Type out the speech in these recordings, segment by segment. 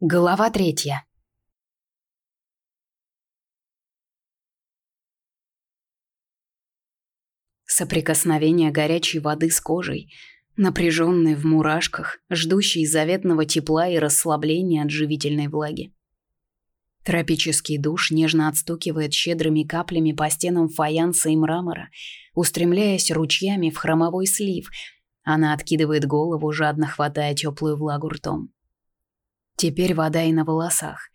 Глава третья. Соприкосновение горячей воды с кожей, напряженной в мурашках, ждущей заветного тепла и расслабления от живительной влаги. Тропический душ нежно отстукивает щедрыми каплями по стенам фаянса и мрамора, устремляясь ручьями в хромовой слив. Она откидывает голову, жадно хватая теплую влагу ртом. Теперь вода и на волосах.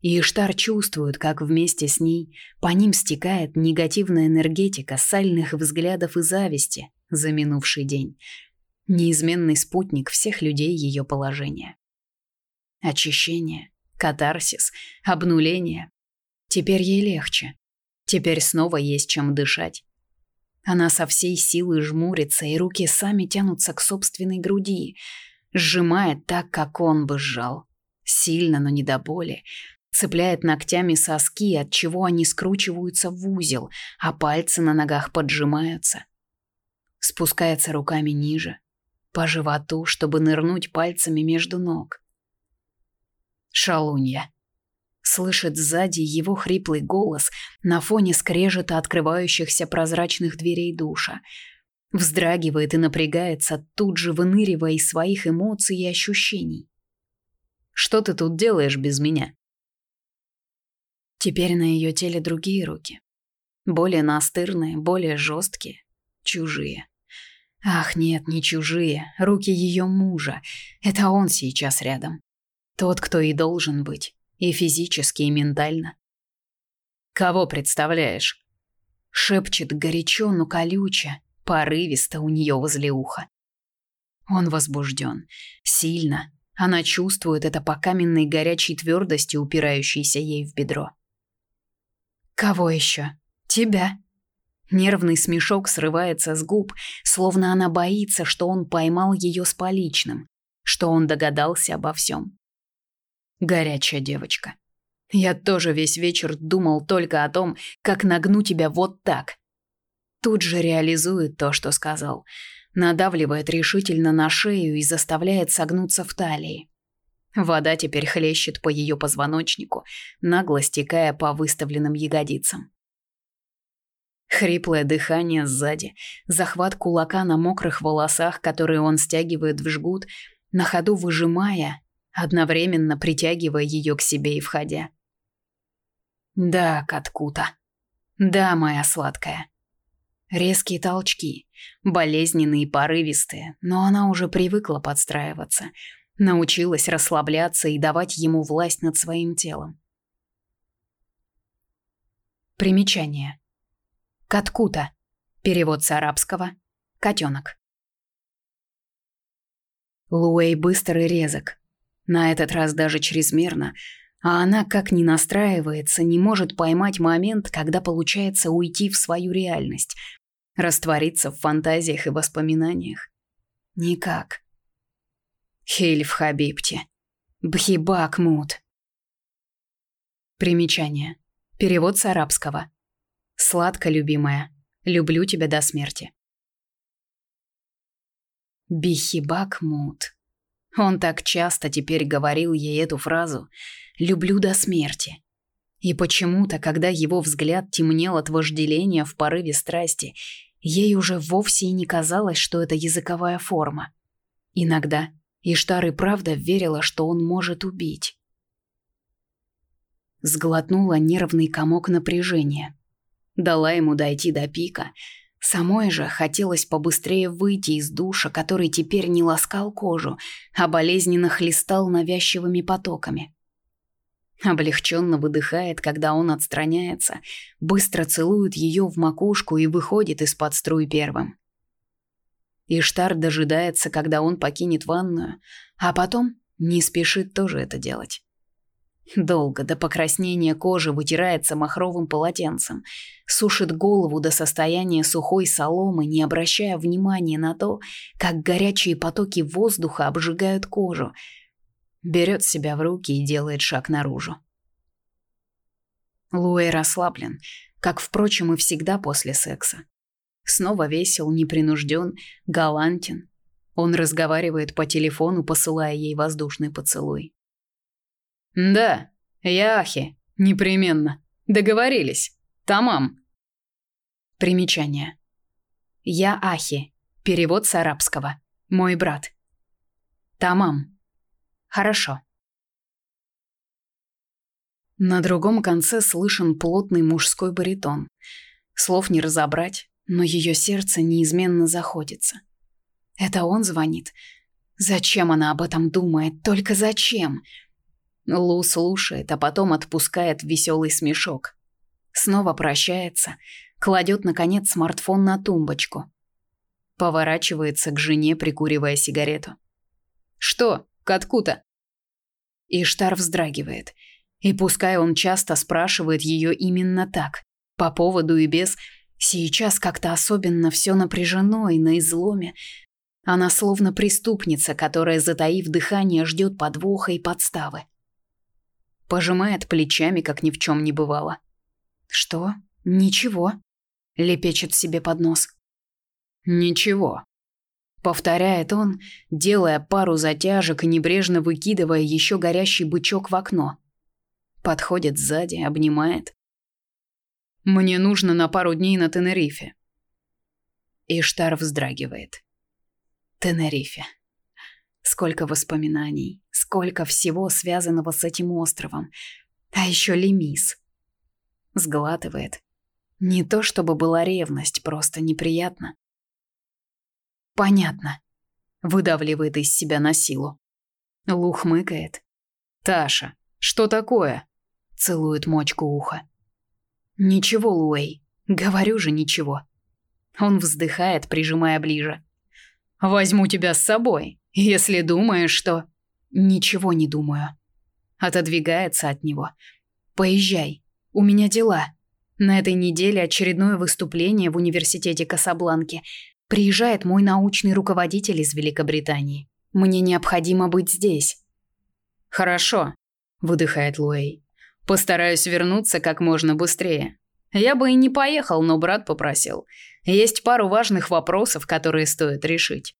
И Иштар чувствует, как вместе с ней по ним стекает негативная энергетика сальных взглядов и зависти за минувший день. Неизменный спутник всех людей ее положения. Очищение, катарсис, обнуление. Теперь ей легче. Теперь снова есть чем дышать. Она со всей силы жмурится, и руки сами тянутся к собственной груди, сжимает так, как он бы сжал. Сильно, но не до боли. Цепляет ногтями соски, от чего они скручиваются в узел, а пальцы на ногах поджимаются. Спускается руками ниже, по животу, чтобы нырнуть пальцами между ног. Шалунья. Слышит сзади его хриплый голос на фоне скрежета открывающихся прозрачных дверей душа. Вздрагивает и напрягается, тут же выныривая из своих эмоций и ощущений. Что ты тут делаешь без меня?» Теперь на ее теле другие руки. Более настырные, более жесткие, чужие. Ах, нет, не чужие, руки ее мужа. Это он сейчас рядом. Тот, кто и должен быть, и физически, и ментально. Кого представляешь? Шепчет горячо, но колюче, порывисто у нее возле уха. Он возбужден, сильно, она чувствует это по каменной горячей твердости, упирающейся ей в бедро. «Кого еще? Тебя?» Нервный смешок срывается с губ, словно она боится, что он поймал ее с поличным, что он догадался обо всем. Горячая девочка. Я тоже весь вечер думал только о том, как нагну тебя вот так. Тут же реализует то, что сказал надавливает решительно на шею и заставляет согнуться в талии. Вода теперь хлещет по ее позвоночнику, нагло стекая по выставленным ягодицам. Хриплое дыхание сзади, захват кулака на мокрых волосах, которые он стягивает в жгут, на ходу выжимая, одновременно притягивая ее к себе и входя. «Да, Каткута. Да, моя сладкая. Резкие толчки, болезненные и порывистые, но она уже привыкла подстраиваться, научилась расслабляться и давать ему власть над своим телом. Примечание. Каткута. Перевод с арабского. Котенок. Луэй быстр и резок. На этот раз даже чрезмерно, а она, как ни настраивается, не может поймать момент, когда получается уйти в свою реальность, Раствориться в фантазиях и воспоминаниях? Никак. Хельф Хабибти. Бхибакмут. Примечание. Перевод с арабского. Сладко, любимая. Люблю тебя до смерти. Бихибакмут. Он так часто теперь говорил ей эту фразу «люблю до смерти». И почему-то, когда его взгляд темнел от вожделения в порыве страсти, ей уже вовсе и не казалось, что это языковая форма. Иногда Иштар и правда верила, что он может убить. Сглотнула нервный комок напряжения. Дала ему дойти до пика. Самой же хотелось побыстрее выйти из душа, который теперь не ласкал кожу, а болезненно хлестал навязчивыми потоками. Облегченно выдыхает, когда он отстраняется, быстро целует ее в макушку и выходит из-под струй первым. Иштар дожидается, когда он покинет ванную, а потом не спешит тоже это делать. Долго до покраснения кожи вытирается махровым полотенцем, сушит голову до состояния сухой соломы, не обращая внимания на то, как горячие потоки воздуха обжигают кожу, берет себя в руки и делает шаг наружу. Луэй расслаблен, как, впрочем, и всегда после секса. Снова весел, непринужден, галантен. Он разговаривает по телефону, посылая ей воздушный поцелуй. Да, я Ахи, непременно. Договорились. Тамам. Примечание. Я Ахи. Перевод с арабского. Мой брат. Тамам. Хорошо. На другом конце слышен плотный мужской баритон. Слов не разобрать, но ее сердце неизменно заходится. Это он звонит. Зачем она об этом думает? Только зачем? Лу слушает, а потом отпускает веселый смешок. Снова прощается, кладет наконец смартфон на тумбочку. Поворачивается к жене, прикуривая сигарету. Что? Катку-то? Иштар вздрагивает. И пускай он часто спрашивает ее именно так, по поводу и без, сейчас как-то особенно все напряжено и на изломе. Она словно преступница, которая, затаив дыхание, ждет подвоха и подставы. Пожимает плечами, как ни в чем не бывало. «Что? Ничего?» — лепечет себе под нос. «Ничего», — повторяет он, делая пару затяжек и небрежно выкидывая еще горящий бычок в окно. Подходит сзади, обнимает. «Мне нужно на пару дней на Тенерифе». Иштар вздрагивает. Тенерифе. Сколько воспоминаний, сколько всего связанного с этим островом. А еще Лемис. Сглатывает. Не то чтобы была ревность, просто неприятно. Понятно. Выдавливает из себя на силу. Лу хмыкает. «Таша, что такое?» Целует мочку уха. «Ничего, Луэй. Говорю же, ничего». Он вздыхает, прижимая ближе. «Возьму тебя с собой, если думаешь, что...» «Ничего не думаю». Отодвигается от него. «Поезжай. У меня дела. На этой неделе очередное выступление в университете Касабланки. Приезжает мой научный руководитель из Великобритании. Мне необходимо быть здесь. Хорошо, выдыхает Луэй. Постараюсь вернуться как можно быстрее. Я бы и не поехал, но брат попросил. Есть пару важных вопросов, которые стоит решить.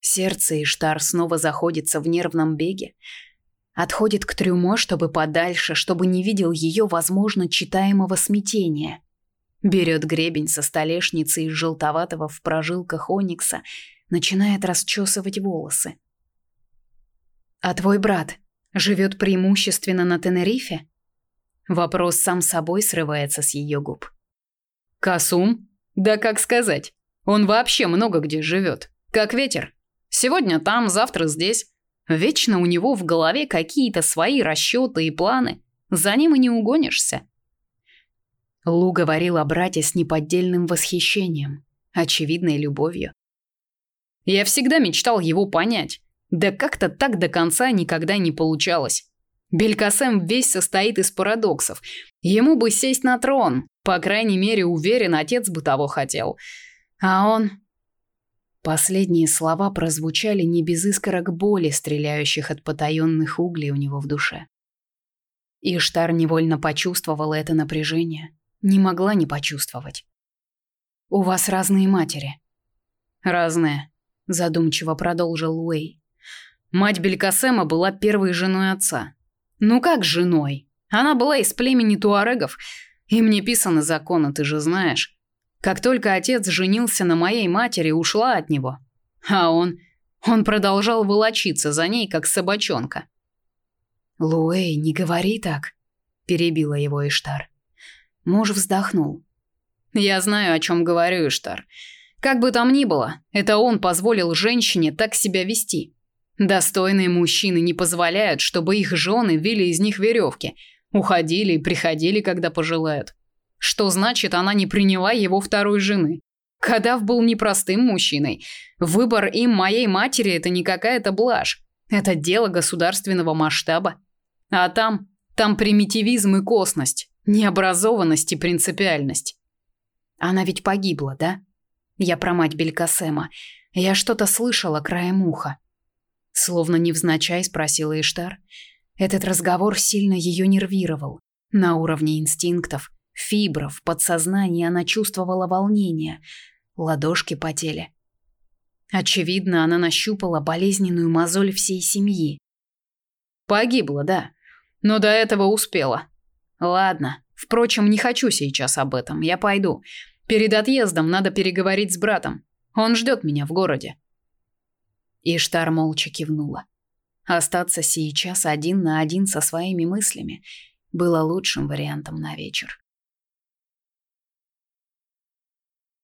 Сердце Иштар снова заходится в нервном беге. Отходит к трюмо, чтобы подальше, чтобы не видел ее, возможно, читаемого смятения. Берет гребень со столешницы из желтоватого в прожилках оникса, начинает расчесывать волосы. «А твой брат живет преимущественно на Тенерифе?» Вопрос сам собой срывается с ее губ. «Касум? Да как сказать. Он вообще много где живет. Как ветер. Сегодня там, завтра здесь. Вечно у него в голове какие-то свои расчеты и планы. За ним и не угонишься. Лу говорил о брате с неподдельным восхищением, очевидной любовью. Я всегда мечтал его понять, да как-то так до конца никогда не получалось. Белькасем весь состоит из парадоксов. Ему бы сесть на трон, по крайней мере, уверен, отец бы того хотел. А он Последние слова прозвучали не без искорок боли, стреляющих от потаенных углей у него в душе. Иштар невольно почувствовала это напряжение, не могла не почувствовать. У вас разные матери. Разные, задумчиво продолжил Уэй. Мать Белькасема была первой женой отца. Ну как женой? Она была из племени туарегов. Им не писаны законы, ты же знаешь. Как только отец женился на моей матери, ушла от него. А он... Он продолжал волочиться за ней, как собачонка. «Луэй, не говори так», — перебила его Иштар. Муж вздохнул. «Я знаю, о чем говорю, Иштар. Как бы там ни было, это он позволил женщине так себя вести. Достойные мужчины не позволяют, чтобы их жены вили из них веревки, уходили и приходили, когда пожелают. Что значит, она не приняла его второй жены? Кадав был непростым мужчиной. Выбор им моей матери это не какая-то блажь. Это дело государственного масштаба. А там, там примитивизм и косность, необразованность и принципиальность. Она ведь погибла, да? Я про мать Белькасема. Я что-то слышала краем уха. Словно невзначай спросила Иштар. Этот разговор сильно ее нервировал. На уровне инстинктов, фибров, подсознания она чувствовала волнение. Ладошки потели. Очевидно, она нащупала болезненную мозоль всей семьи. Погибла, да. Но до этого успела. Ладно. Впрочем, не хочу сейчас об этом. Я пойду. Перед отъездом надо переговорить с братом. Он ждет меня в городе. Иштар молча кивнула. Остаться сейчас один на один со своими мыслями было лучшим вариантом на вечер.